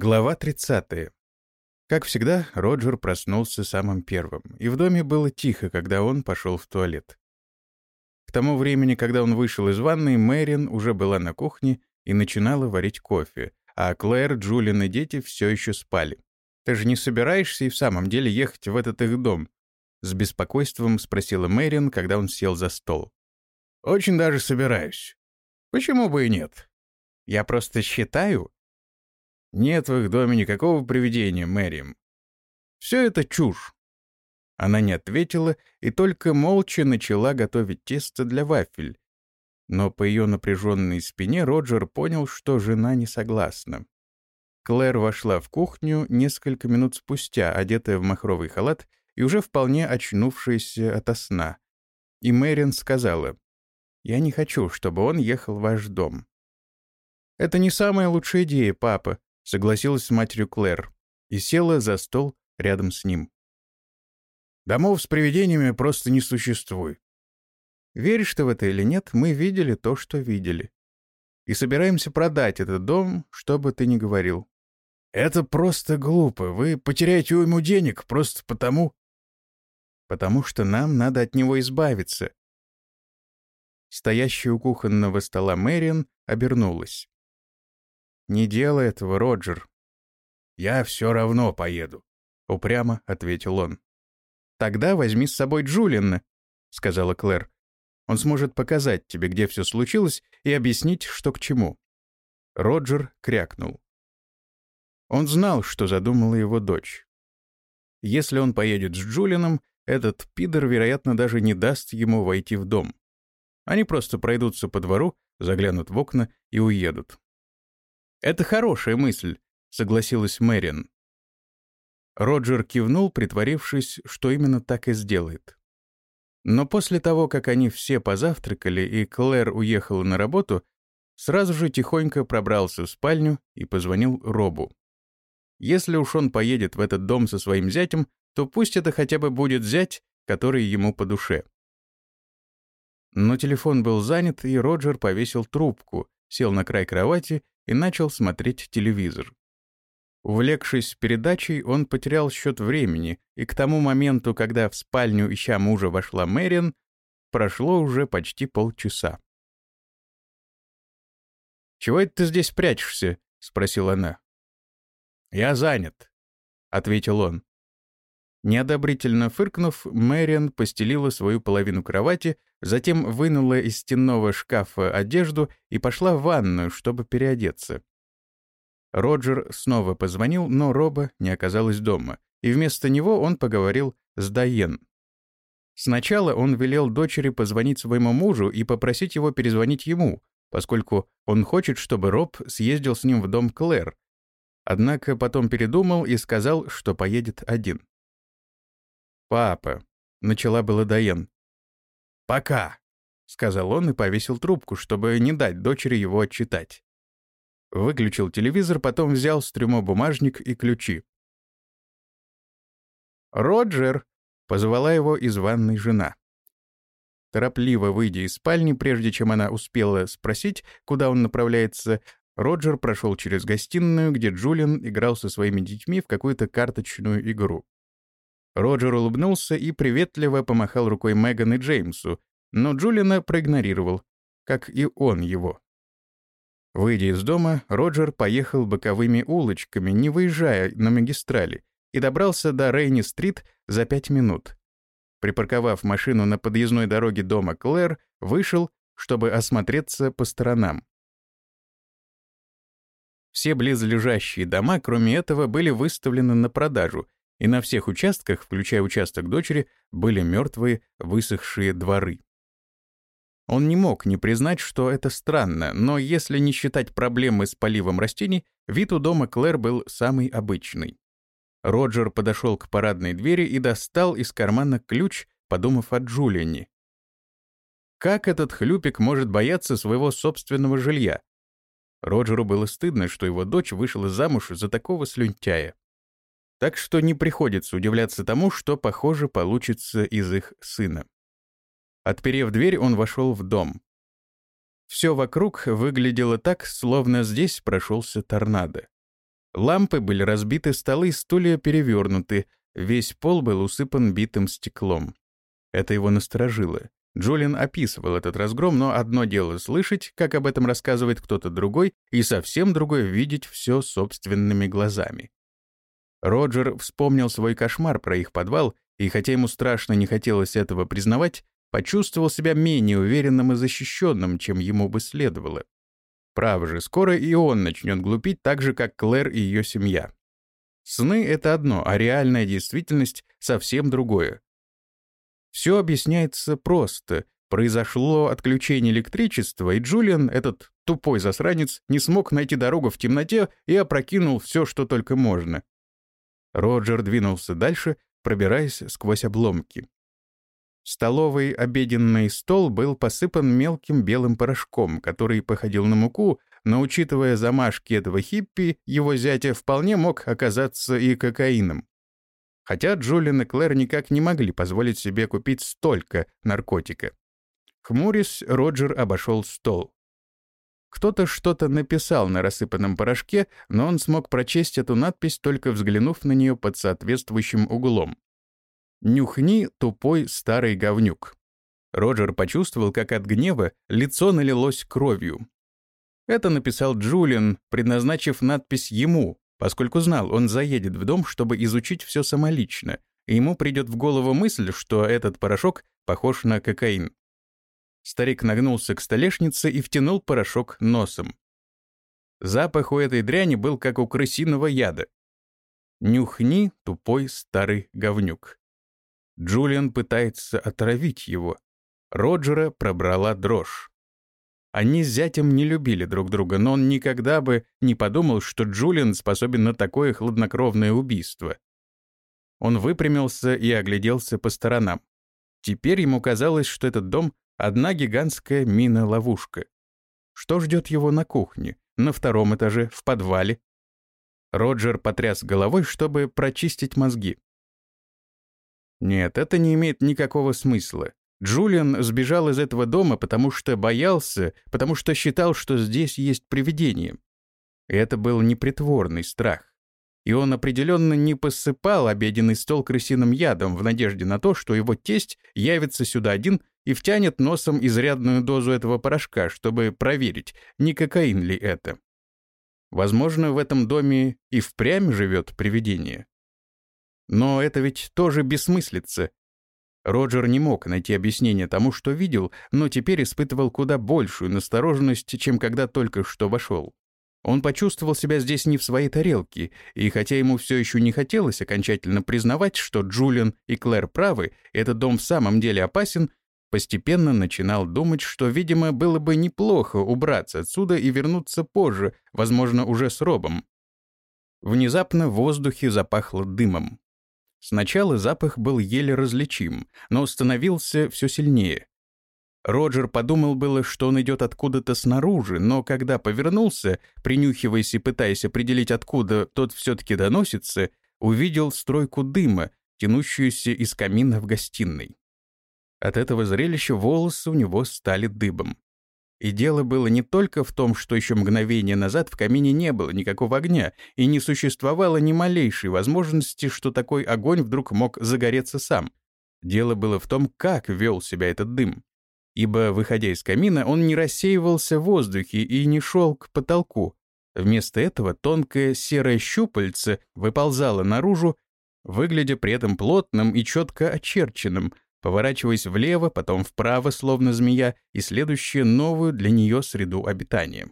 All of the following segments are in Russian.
Глава 30. Как всегда, Роджер проснулся самым первым, и в доме было тихо, когда он пошел в туалет. К тому времени, когда он вышел из ванной, Мэрин уже была на кухне и начинала варить кофе, а Клэр, Джулиан и дети все еще спали. «Ты же не собираешься и в самом деле ехать в этот их дом?» — с беспокойством спросила Мэрин, когда он сел за стол. «Очень даже собираюсь. Почему бы и нет?» «Я просто считаю», нет в их доме никакого привидения, Мэрием. Все это чушь. Она не ответила и только молча начала готовить тесто для вафель. Но по ее напряженной спине Роджер понял, что жена не согласна. Клэр вошла в кухню несколько минут спустя, одетая в махровый халат и уже вполне очнувшаяся ото сна. И Мэрин сказала, «Я не хочу, чтобы он ехал в ваш дом». «Это не самая лучшая идея, папа», согласилась с матерью Клэр и села за стол рядом с ним. Домов с привидениями просто не существует. Веришь ты в это или нет, мы видели то, что видели. И собираемся продать этот дом, что бы ты ни говорил. Это просто глупо. Вы потеряете уйму денег просто потому... Потому что нам надо от него избавиться. Стоящая у кухонного стола Мэриан обернулась. «Не делай этого, Роджер». «Я все равно поеду», — упрямо ответил он. «Тогда возьми с собой Джулиана», — сказала Клэр. «Он сможет показать тебе, где все случилось, и объяснить, что к чему». Роджер крякнул. Он знал, что задумала его дочь. Если он поедет с Джулианом, этот пидор, вероятно, даже не даст ему войти в дом. Они просто пройдутся по двору, заглянут в окна и уедут. «Это хорошая мысль», — согласилась Мэрин. Роджер кивнул, притворившись, что именно так и сделает. Но после того, как они все позавтракали и Клэр уехала на работу, сразу же тихонько пробрался в спальню и позвонил Робу. Если уж он поедет в этот дом со своим зятем, то пусть это хотя бы будет зять, который ему по душе. Но телефон был занят, и Роджер повесил трубку, сел на край кровати и начал смотреть телевизор. Увлекшись передачей, он потерял счет времени, и к тому моменту, когда в спальню ища мужа вошла Мэрин, прошло уже почти полчаса. «Чего это ты здесь прячешься?» — спросила она. «Я занят», — ответил он. Неодобрительно фыркнув, Мэриан постелила свою половину кровати, затем вынула из стенного шкафа одежду и пошла в ванную, чтобы переодеться. Роджер снова позвонил, но Роба не оказалась дома, и вместо него он поговорил с Дайен. Сначала он велел дочери позвонить своему мужу и попросить его перезвонить ему, поскольку он хочет, чтобы Роб съездил с ним в дом Клэр. Однако потом передумал и сказал, что поедет один. «Папа», — начала было Даен. «Пока», — сказал он и повесил трубку, чтобы не дать дочери его отчитать. Выключил телевизор, потом взял с трюмо бумажник и ключи. «Роджер!» — позвала его из ванной жена. Торопливо выйдя из спальни, прежде чем она успела спросить, куда он направляется, Роджер прошел через гостиную, где Джулиан играл со своими детьми в какую-то карточную игру. Роджер улыбнулся и приветливо помахал рукой Меган и Джеймсу, но Джулиана проигнорировал, как и он его. Выйдя из дома, Роджер поехал боковыми улочками, не выезжая на магистрали, и добрался до Рейни-стрит за пять минут. Припарковав машину на подъездной дороге дома Клэр, вышел, чтобы осмотреться по сторонам. Все близлежащие дома, кроме этого, были выставлены на продажу, и на всех участках, включая участок дочери, были мертвые, высохшие дворы. Он не мог не признать, что это странно, но если не считать проблемы с поливом растений, вид у дома Клэр был самый обычный. Роджер подошел к парадной двери и достал из кармана ключ, подумав о Джулиане. Как этот хлюпик может бояться своего собственного жилья? Роджеру было стыдно, что его дочь вышла замуж за такого слюнтяя. Так что не приходится удивляться тому, что, похоже, получится из их сына. Отперев дверь, он вошел в дом. Все вокруг выглядело так, словно здесь прошелся торнадо. Лампы были разбиты, столы и стулья перевернуты, весь пол был усыпан битым стеклом. Это его насторожило. Джулиан описывал этот разгром, но одно дело слышать, как об этом рассказывает кто-то другой, и совсем другое — видеть все собственными глазами. Роджер вспомнил свой кошмар про их подвал, и хотя ему страшно не хотелось этого признавать, почувствовал себя менее уверенным и защищенным, чем ему бы следовало. Право же, скоро и он начнет глупить так же, как Клэр и ее семья. Сны — это одно, а реальная действительность — совсем другое. Все объясняется просто. Произошло отключение электричества, и Джулиан, этот тупой засранец, не смог найти дорогу в темноте и опрокинул все, что только можно. Роджер двинулся дальше, пробираясь сквозь обломки. Столовый обеденный стол был посыпан мелким белым порошком, который походил на муку, но, учитывая замашки этого хиппи, его зятя вполне мог оказаться и кокаином. Хотя Джулиан и Клэр никак не могли позволить себе купить столько наркотика. Хмурясь, Роджер обошел стол. Кто-то что-то написал на рассыпанном порошке, но он смог прочесть эту надпись, только взглянув на нее под соответствующим углом. «Нюхни, тупой старый говнюк». Роджер почувствовал, как от гнева лицо налилось кровью. Это написал Джулиан, предназначив надпись ему, поскольку знал, он заедет в дом, чтобы изучить все самолично, и ему придет в голову мысль, что этот порошок похож на кокаин. Старик нагнулся к столешнице и втянул порошок носом. Запах у этой дряни был как у крысиного яда. «Нюхни, тупой старый говнюк». Джулиан пытается отравить его. Роджера пробрала дрожь. Они с зятем не любили друг друга, но он никогда бы не подумал, что Джулиан способен на такое хладнокровное убийство. Он выпрямился и огляделся по сторонам. Теперь ему казалось, что этот дом — одна гигантская мина-ловушка. Что ждет его на кухне, на втором этаже, в подвале? Роджер потряс головой, чтобы прочистить мозги. Нет, это не имеет никакого смысла. Джулиан сбежал из этого дома, потому что боялся, потому что считал, что здесь есть привидение. это был непритворный страх. И он определенно не посыпал обеденный стол крысиным ядом в надежде на то, что его тесть явится сюда один и втянет носом изрядную дозу этого порошка, чтобы проверить, не кокаин ли это. Возможно, в этом доме и впрямь живет привидение. Но это ведь тоже бессмыслица. Роджер не мог найти объяснение тому, что видел, но теперь испытывал куда большую настороженность, чем когда только что вошел. Он почувствовал себя здесь не в своей тарелке, и хотя ему все еще не хотелось окончательно признавать, что Джулиан и Клэр правы, этот дом в самом деле опасен, постепенно начинал думать, что, видимо, было бы неплохо убраться отсюда и вернуться позже, возможно, уже с Робом. Внезапно в воздухе запахло дымом. Сначала запах был еле различим, но становился все сильнее. Роджер подумал было, что он идет откуда-то снаружи, но когда повернулся, принюхиваясь и пытаясь определить, откуда тот все-таки доносится, увидел стройку дыма, тянущуюся из камина в гостиной. От этого зрелища волосы у него стали дыбом. И дело было не только в том, что еще мгновение назад в камине не было никакого огня, и не существовало ни малейшей возможности, что такой огонь вдруг мог загореться сам. Дело было в том, как вел себя этот дым. Ибо, выходя из камина, он не рассеивался в воздухе и не шел к потолку. Вместо этого тонкое серое щупальце выползало наружу, выглядя при этом плотным и четко очерченным — поворачиваясь влево, потом вправо, словно змея, и следующую новую для нее среду обитания.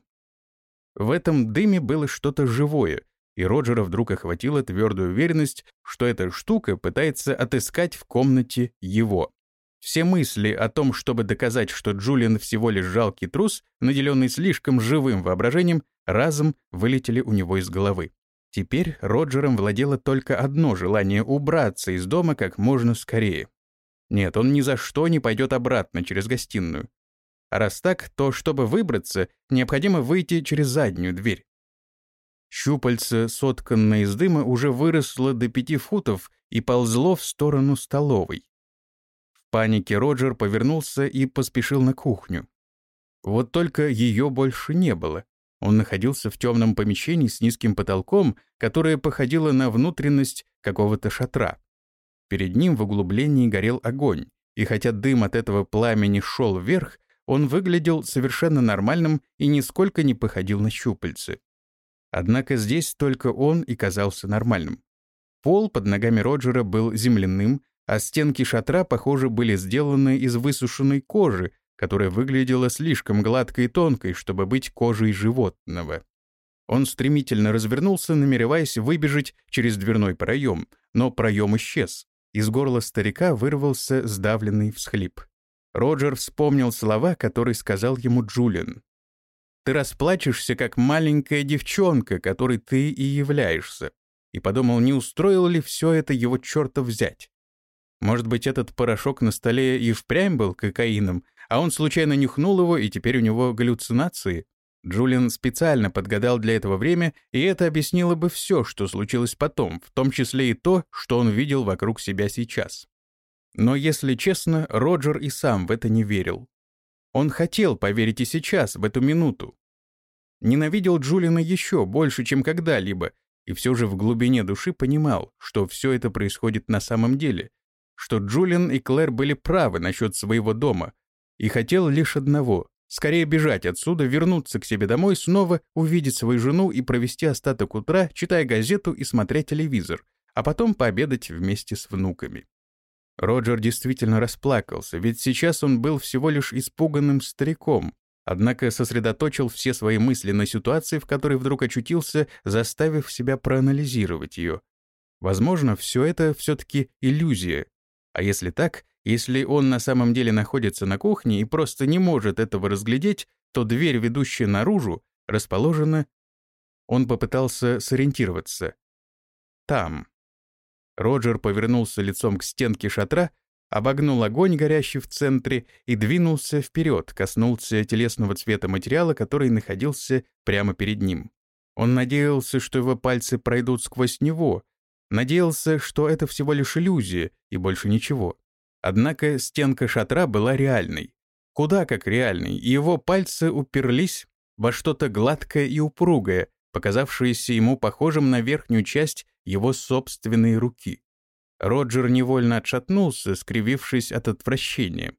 В этом дыме было что-то живое, и Роджера вдруг охватила твердая уверенность, что эта штука пытается отыскать в комнате его. Все мысли о том, чтобы доказать, что Джулиан всего лишь жалкий трус, наделенный слишком живым воображением, разом вылетели у него из головы. Теперь Роджером владело только одно желание убраться из дома как можно скорее. Нет, он ни за что не пойдет обратно через гостиную. А раз так, то, чтобы выбраться, необходимо выйти через заднюю дверь. Щупальце, сотканное из дыма, уже выросло до пяти футов и ползло в сторону столовой. В панике Роджер повернулся и поспешил на кухню. Вот только ее больше не было. Он находился в темном помещении с низким потолком, которое походило на внутренность какого-то шатра. Перед ним в углублении горел огонь, и хотя дым от этого пламени шел вверх, он выглядел совершенно нормальным и нисколько не походил на щупальцы. Однако здесь только он и казался нормальным. Пол под ногами Роджера был земляным, а стенки шатра, похоже, были сделаны из высушенной кожи, которая выглядела слишком гладкой и тонкой, чтобы быть кожей животного. Он стремительно развернулся, намереваясь выбежать через дверной проем, но проем исчез. Из горла старика вырвался сдавленный всхлип. Роджер вспомнил слова, которые сказал ему Джулиан. «Ты расплачешься, как маленькая девчонка, которой ты и являешься», и подумал, не устроил ли все это его черта взять. Может быть, этот порошок на столе и впрямь был кокаином, а он случайно нюхнул его, и теперь у него галлюцинации? Джулиан специально подгадал для этого время, и это объяснило бы все, что случилось потом, в том числе и то, что он видел вокруг себя сейчас. Но, если честно, Роджер и сам в это не верил. Он хотел поверить и сейчас, в эту минуту. Ненавидел Джулиана еще больше, чем когда-либо, и все же в глубине души понимал, что все это происходит на самом деле, что Джулиан и Клэр были правы насчет своего дома, и хотел лишь одного — скорее бежать отсюда, вернуться к себе домой, снова увидеть свою жену и провести остаток утра, читая газету и смотря телевизор, а потом пообедать вместе с внуками. Роджер действительно расплакался, ведь сейчас он был всего лишь испуганным стариком, однако сосредоточил все свои мысли на ситуации, в которой вдруг очутился, заставив себя проанализировать ее. Возможно, все это все-таки иллюзия, а если так, если он на самом деле находится на кухне и просто не может этого разглядеть, то дверь, ведущая наружу, расположена... Он попытался сориентироваться. Там. Роджер повернулся лицом к стенке шатра, обогнул огонь, горящий в центре, и двинулся вперед, коснулся телесного цвета материала, который находился прямо перед ним. Он надеялся, что его пальцы пройдут сквозь него, Надеялся, что это всего лишь иллюзия и больше ничего. Однако стенка шатра была реальной. Куда как реальной, его пальцы уперлись во что-то гладкое и упругое, показавшееся ему похожим на верхнюю часть его собственной руки. Роджер невольно отшатнулся, скривившись от отвращения.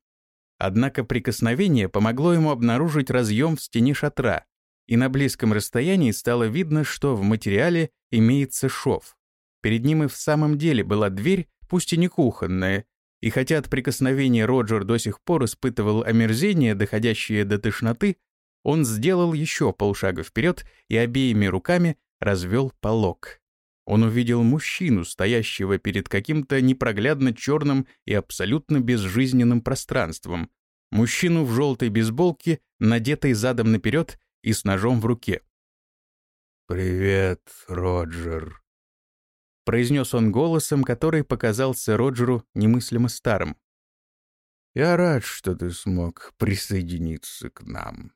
Однако прикосновение помогло ему обнаружить разъем в стене шатра, и на близком расстоянии стало видно, что в материале имеется шов. Перед ним и в самом деле была дверь, пусть и не кухонная, и хотя от прикосновения Роджер до сих пор испытывал омерзение, доходящее до тошноты, он сделал еще полшага вперед и обеими руками развел полог. Он увидел мужчину, стоящего перед каким-то непроглядно черным и абсолютно безжизненным пространством. Мужчину в желтой бейсболке, надетой задом наперед и с ножом в руке. «Привет, Роджер», произнес он голосом, который показался Роджеру немыслимо старым. «Я рад, что ты смог присоединиться к нам».